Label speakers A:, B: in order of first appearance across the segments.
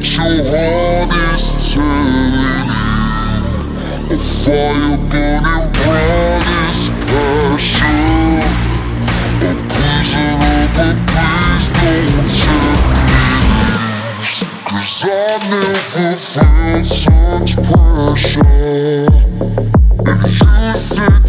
A: your heart is telling you A fire burning bright is passion A prison of a please don't set me loose Cause I never felt such pressure. And you said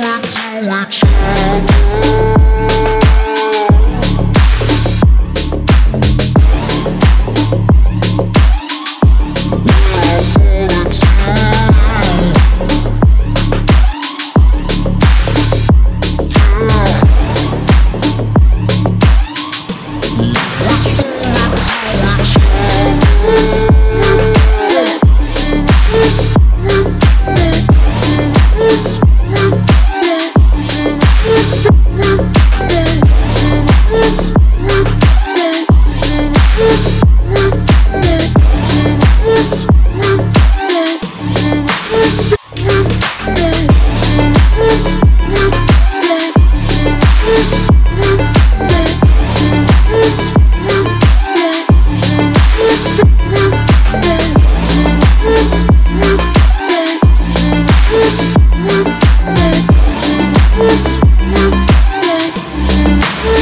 A: we fall into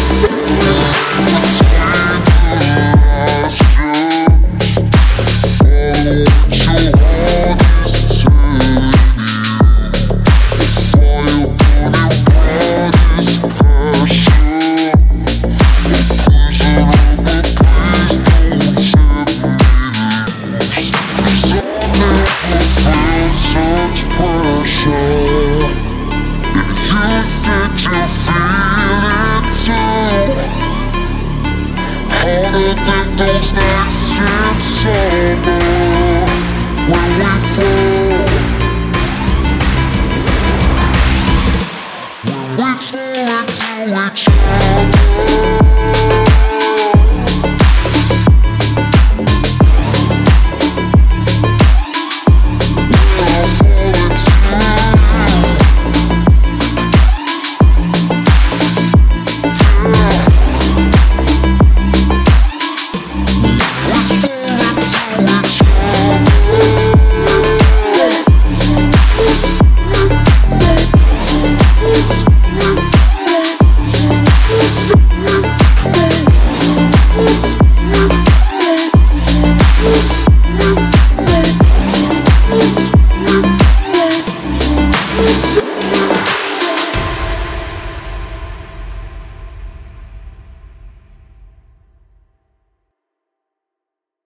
A: Such In summer When we fall When we fall